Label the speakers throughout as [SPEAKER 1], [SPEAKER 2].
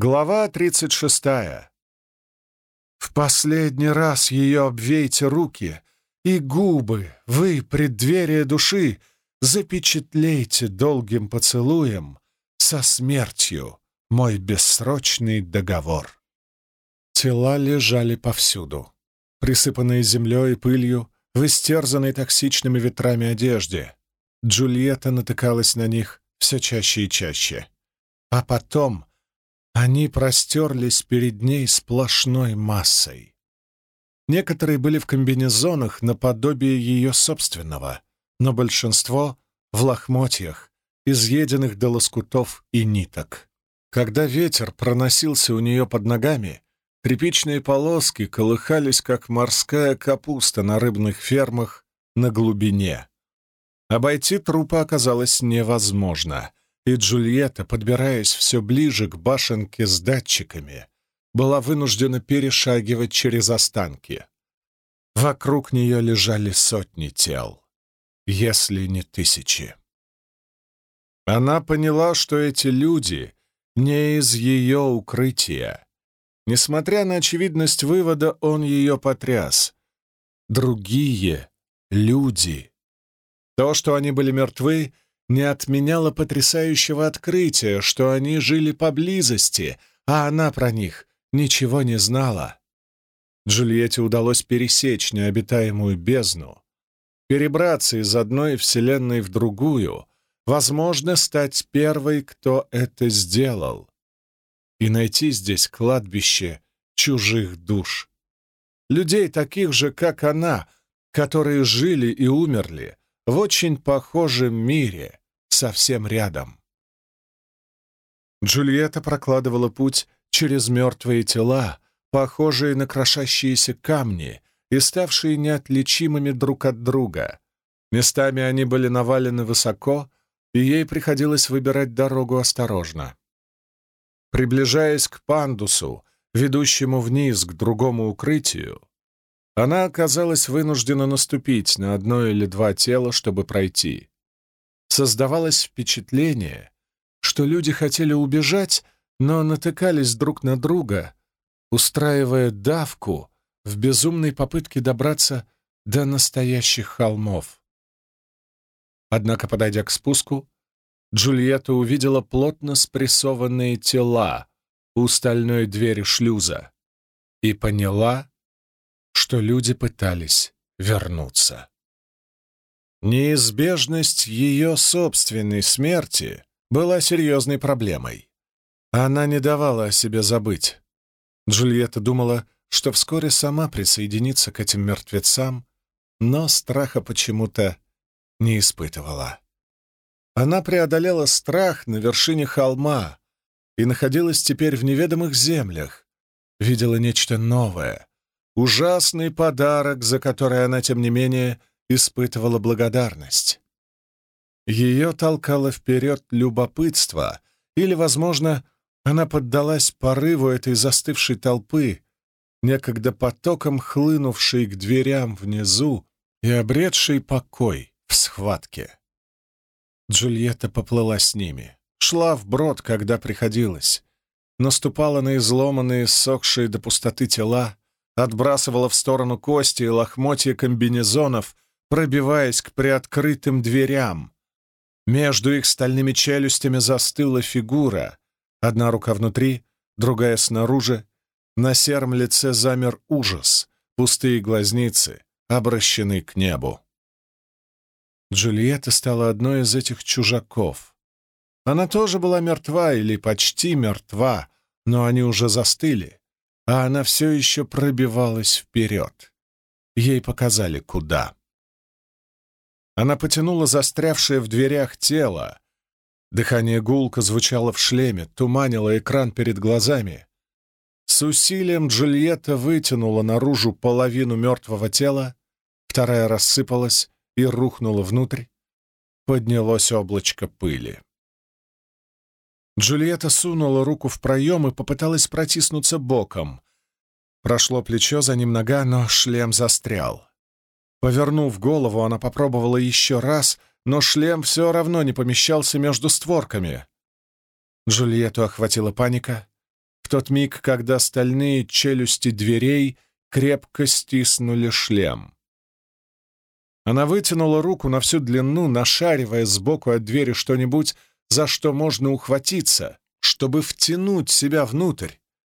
[SPEAKER 1] Глава 36. В последний раз ее обвейте руки и губы, вы, преддверие души, запечатлейте долгим поцелуем со смертью мой бессрочный договор. Тела лежали повсюду, присыпанные землей и пылью, в истерзанной токсичными ветрами одежде. Джульетта натыкалась на них все чаще и чаще. А потом они простерлись перед ней сплошной массой. Некоторые были в комбинезонах наподобие ее собственного, но большинство — в лохмотьях, изъеденных до лоскутов и ниток. Когда ветер проносился у нее под ногами, тряпичные полоски колыхались, как морская капуста на рыбных фермах на глубине. Обойти трупа оказалось невозможно и Джульетта, подбираясь все ближе к башенке с датчиками, была вынуждена перешагивать через останки. Вокруг нее лежали сотни тел, если не тысячи. Она поняла, что эти люди не из ее укрытия. Несмотря на очевидность вывода, он ее потряс. Другие люди. То, что они были мертвы, — не отменяло потрясающего открытия, что они жили поблизости, а она про них ничего не знала. Джульетте удалось пересечь необитаемую бездну, перебраться из одной вселенной в другую, возможно, стать первой, кто это сделал, и найти здесь кладбище чужих душ. Людей таких же, как она, которые жили и умерли в очень похожем мире, совсем рядом. Джульетта прокладывала путь через мертвые тела, похожие на крошащиеся камни и ставшие неотличимыми друг от друга. Местами они были навалены высоко, и ей приходилось выбирать дорогу осторожно. Приближаясь к пандусу, ведущему вниз к другому укрытию, она оказалась вынуждена наступить на одно или два тела, чтобы пройти. Создавалось впечатление, что люди хотели убежать, но натыкались друг на друга, устраивая давку в безумной попытке добраться до настоящих холмов. Однако, подойдя к спуску, Джульетта увидела плотно спрессованные тела у стальной двери шлюза и поняла, что люди пытались вернуться. Неизбежность ее собственной смерти была серьезной проблемой. Она не давала о себе забыть. Джульетта думала, что вскоре сама присоединится к этим мертвецам, но страха почему-то не испытывала. Она преодолела страх на вершине холма и находилась теперь в неведомых землях, видела нечто новое, ужасный подарок, за который она, тем не менее, испытывала благодарность. Ее толкало вперед любопытство, или, возможно, она поддалась порыву этой застывшей толпы, некогда потоком хлынувшей к дверям внизу и обретшей покой в схватке. Джульетта поплыла с ними, шла вброд, когда приходилось, наступала на изломанные, сохшие до пустоты тела, отбрасывала в сторону кости и лохмотья комбинезонов — пробиваясь к приоткрытым дверям. Между их стальными челюстями застыла фигура. Одна рука внутри, другая снаружи. На сером лице замер ужас, пустые глазницы, обращены к небу. Джульетта стала одной из этих чужаков. Она тоже была мертва или почти мертва, но они уже застыли, а она все еще пробивалась вперед. Ей показали, куда. Она потянула застрявшее в дверях тело. Дыхание гулко звучало в шлеме, туманило экран перед глазами. С усилием Джульетта вытянула наружу половину мертвого тела, вторая рассыпалась и рухнула внутрь. Поднялось облачко пыли. Джульетта сунула руку в проем и попыталась протиснуться боком. Прошло плечо, за ним нога, но шлем застрял. Повернув голову, она попробовала еще раз, но шлем все равно не помещался между створками. Джульетту охватила паника. в тот миг, когда стальные челюсти дверей крепко стиснули шлем. Она вытянула руку на всю длину, нашаривая сбоку от двери что-нибудь, за что можно ухватиться, чтобы втянуть себя внутрь,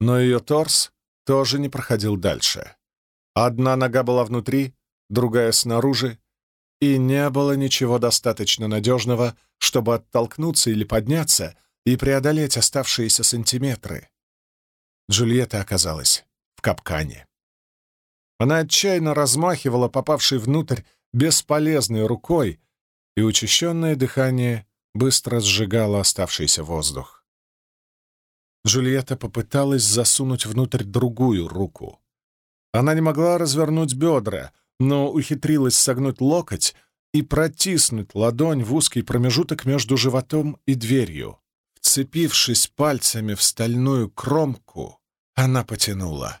[SPEAKER 1] но ее торс тоже не проходил дальше. Одна нога была внутри, другая снаружи, и не было ничего достаточно надежного, чтобы оттолкнуться или подняться и преодолеть оставшиеся сантиметры. Джульетта оказалась в капкане. Она отчаянно размахивала попавшей внутрь бесполезной рукой, и учащенное дыхание быстро сжигало оставшийся воздух. Джульетта попыталась засунуть внутрь другую руку. Она не могла развернуть бедра, но ухитрилась согнуть локоть и протиснуть ладонь в узкий промежуток между животом и дверью. Вцепившись пальцами в стальную кромку, она потянула.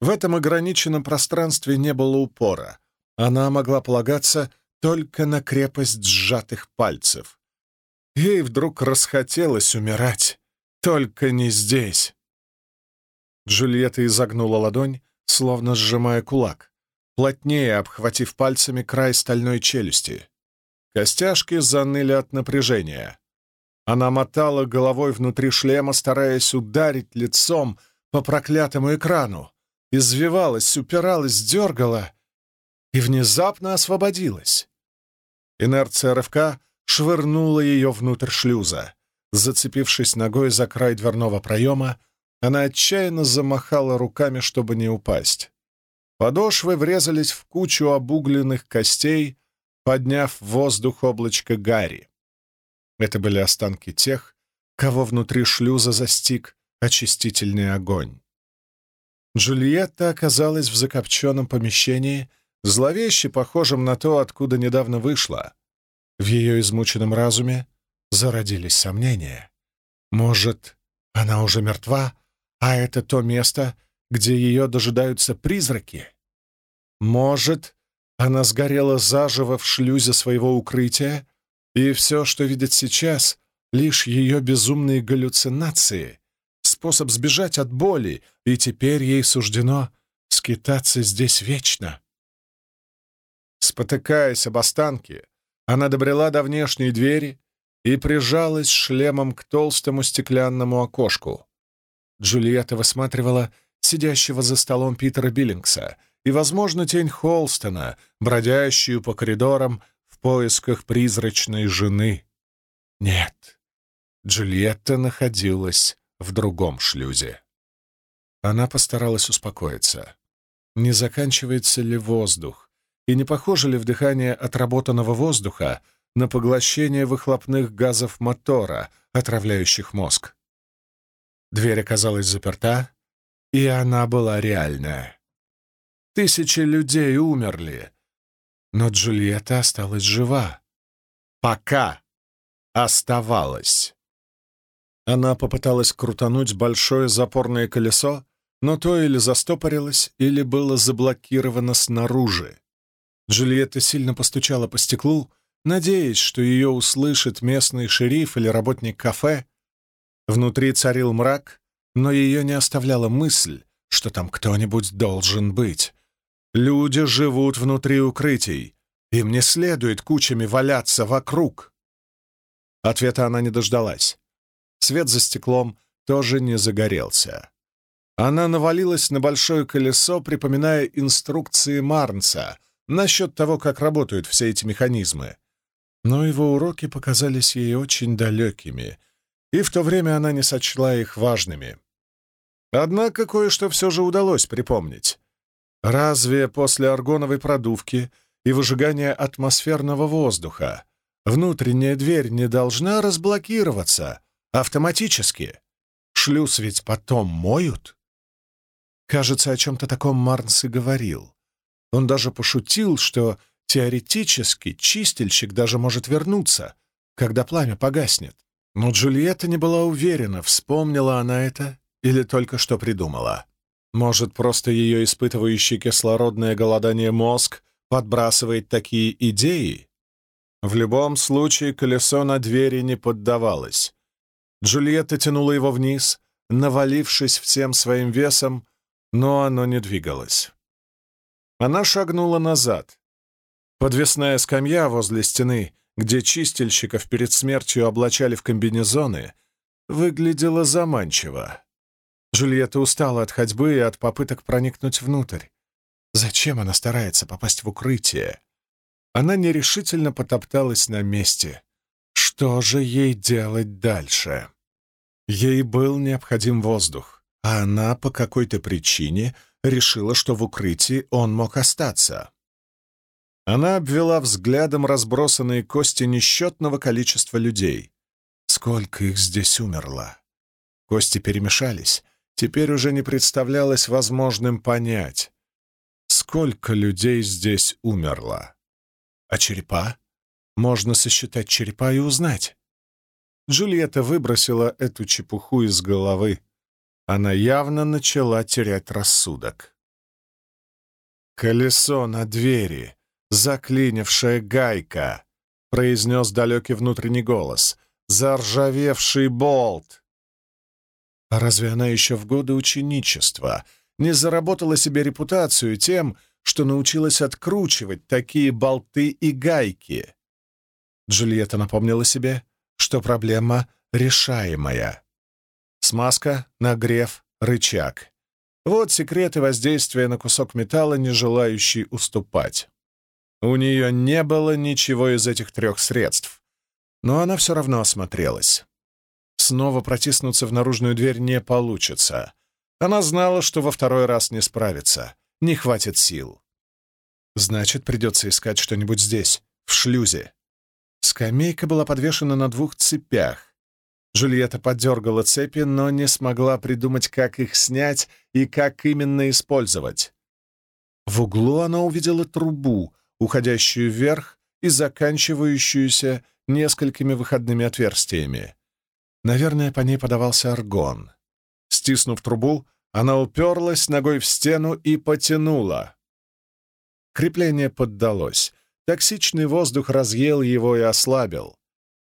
[SPEAKER 1] В этом ограниченном пространстве не было упора. Она могла полагаться только на крепость сжатых пальцев. Ей вдруг расхотелось умирать, только не здесь. Джульетта изогнула ладонь, словно сжимая кулак, плотнее обхватив пальцами край стальной челюсти. Костяшки заныли от напряжения. Она мотала головой внутри шлема, стараясь ударить лицом по проклятому экрану, извивалась, упиралась, дергала и внезапно освободилась. Инерция рывка швырнула ее внутрь шлюза. Зацепившись ногой за край дверного проема, она отчаянно замахала руками, чтобы не упасть. Подошвы врезались в кучу обугленных костей, подняв в воздух облачко гари. Это были останки тех, кого внутри шлюза застиг очистительный огонь. Джульетта оказалась в закопченном помещении, зловеще похожем на то, откуда недавно вышла. В ее измученном разуме зародились сомнения. Может, она уже мертва, а это то место, где ее дожидаются призраки? Может, она сгорела заживо в шлюзе своего укрытия, и все, что видит сейчас, — лишь ее безумные галлюцинации, способ сбежать от боли, и теперь ей суждено скитаться здесь вечно. Спотыкаясь об останки, она добрела до внешней двери и прижалась шлемом к толстому стеклянному окошку. Джульетта высматривала сидящего за столом Питера Биллингса и, возможно, тень Холстона, бродящую по коридорам в поисках призрачной жены. Нет, Джульетта находилась в другом шлюзе. Она постаралась успокоиться. Не заканчивается ли воздух, и не похоже ли вдыхание отработанного воздуха на поглощение выхлопных газов мотора, отравляющих мозг? Дверь оказалась заперта, и она была реальная. Тысячи людей умерли, но Джульетта осталась жива. Пока оставалась. Она попыталась крутануть большое запорное колесо, но то или застопорилось, или было заблокировано снаружи. Джульетта сильно постучала по стеклу, надеясь, что ее услышит местный шериф или работник кафе, Внутри царил мрак, но ее не оставляла мысль, что там кто-нибудь должен быть. Люди живут внутри укрытий, им не следует кучами валяться вокруг. Ответа она не дождалась. Свет за стеклом тоже не загорелся. Она навалилась на большое колесо, припоминая инструкции Марнса насчет того, как работают все эти механизмы. Но его уроки показались ей очень далекими — и в то время она не сочла их важными. Однако кое-что все же удалось припомнить. Разве после аргоновой продувки и выжигания атмосферного воздуха внутренняя дверь не должна разблокироваться автоматически? Шлюз ведь потом моют? Кажется, о чем-то таком Марнс и говорил. Он даже пошутил, что теоретически чистильщик даже может вернуться, когда пламя погаснет. Но Джульетта не была уверена, вспомнила она это или только что придумала. Может, просто ее испытывающий кислородное голодание мозг подбрасывает такие идеи? В любом случае колесо на двери не поддавалось. Джульетта тянула его вниз, навалившись всем своим весом, но оно не двигалось. Она шагнула назад. Подвесная скамья возле стены, где чистильщиков перед смертью облачали в комбинезоны, выглядела заманчиво. Джульетта устала от ходьбы и от попыток проникнуть внутрь. Зачем она старается попасть в укрытие? Она нерешительно потопталась на месте. Что же ей делать дальше? Ей был необходим воздух, а она по какой-то причине решила, что в укрытии он мог остаться. Она обвела взглядом разбросанные кости несчетного количества людей. Сколько их здесь умерло? Кости перемешались. Теперь уже не представлялось возможным понять, сколько людей здесь умерло. А черепа? Можно сосчитать черепа и узнать. Джульетта выбросила эту чепуху из головы. Она явно начала терять рассудок. «Колесо на двери, заклинившая гайка», — произнес далекий внутренний голос. «Заржавевший болт». А разве она еще в годы ученичества не заработала себе репутацию тем, что научилась откручивать такие болты и гайки. Джульетта напомнила себе, что проблема решаемая. Смазка, нагрев, рычаг. Вот секреты воздействия на кусок металла, не желающий уступать. У нее не было ничего из этих трех средств, но она все равно осмотрелась. Снова протиснуться в наружную дверь не получится. Она знала, что во второй раз не справится не хватит сил. Значит, придется искать что-нибудь здесь, в шлюзе. Скамейка была подвешена на двух цепях. Джульетта подергала цепи, но не смогла придумать, как их снять и как именно использовать. В углу она увидела трубу, уходящую вверх и заканчивающуюся несколькими выходными отверстиями. Наверное, по ней подавался аргон. Стиснув трубу, она уперлась ногой в стену и потянула. Крепление поддалось. Токсичный воздух разъел его и ослабил.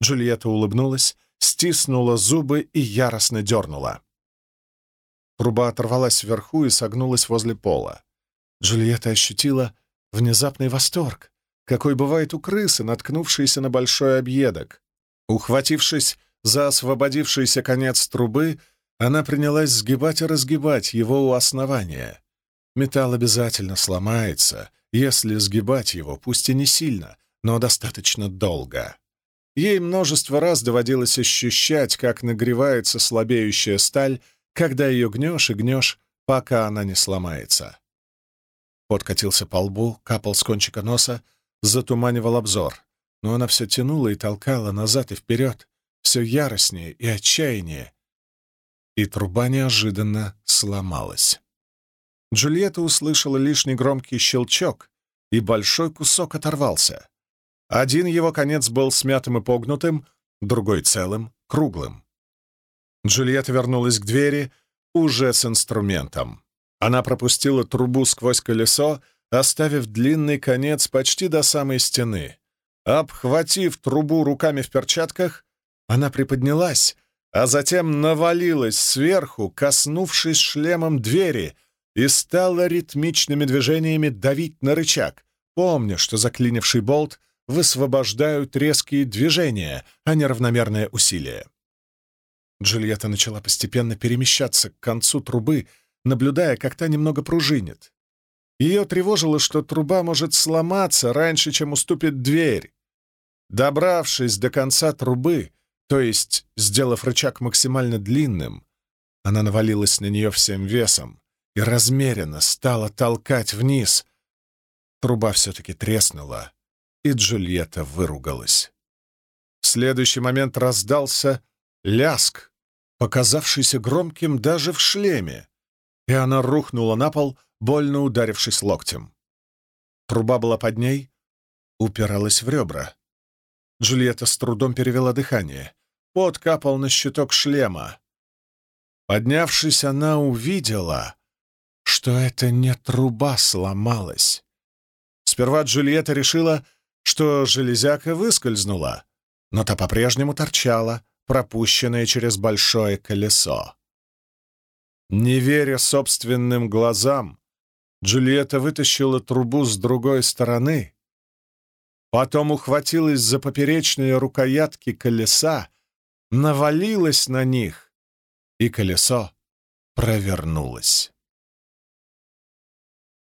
[SPEAKER 1] Джульетта улыбнулась, стиснула зубы и яростно дернула. Труба оторвалась вверху и согнулась возле пола. Джульетта ощутила внезапный восторг, какой бывает у крысы, наткнувшейся на большой объедок. Ухватившись за освободившийся конец трубы, она принялась сгибать и разгибать его у основания. Металл обязательно сломается, если сгибать его, пусть и не сильно, но достаточно долго. Ей множество раз доводилось ощущать, как нагревается слабеющая сталь, когда ее гнешь и гнешь, пока она не сломается. Подкатился по лбу, капал с кончика носа, затуманивал обзор, но она все тянула и толкала назад и вперед, все яростнее и отчаяннее, и труба неожиданно сломалась. Джульетта услышала лишний громкий щелчок, и большой кусок оторвался. Один его конец был смятым и погнутым, другой целым, круглым. Джульетта вернулась к двери уже с инструментом. Она пропустила трубу сквозь колесо, оставив длинный конец почти до самой стены. Обхватив трубу руками в перчатках, она приподнялась а затем навалилась сверху, коснувшись шлемом двери, и стала ритмичными движениями давить на рычаг, помня, что заклинивший болт высвобождают резкие движения, а не равномерное усилие. Джульетта начала постепенно перемещаться к концу трубы, наблюдая, как та немного пружинит. Ее тревожило, что труба может сломаться раньше, чем уступит дверь. Добравшись до конца трубы, то есть, сделав рычаг максимально длинным, она навалилась на нее всем весом и размеренно стала толкать вниз. Труба все-таки треснула, и Джульетта выругалась. В следующий момент раздался ляск, показавшийся громким даже в шлеме, и она рухнула на пол, больно ударившись локтем. Труба была под ней, упиралась в ребра. Джульетта с трудом перевела дыхание. Пот капал на щиток шлема. Поднявшись, она увидела, что это не труба сломалась. Сперва Джульетта решила, что железяка выскользнула, но та по-прежнему торчала, пропущенная через большое колесо. Не веря собственным глазам, Джульетта вытащила трубу с другой стороны, потом ухватилась за поперечные рукоятки колеса, навалилась на них, и колесо провернулось.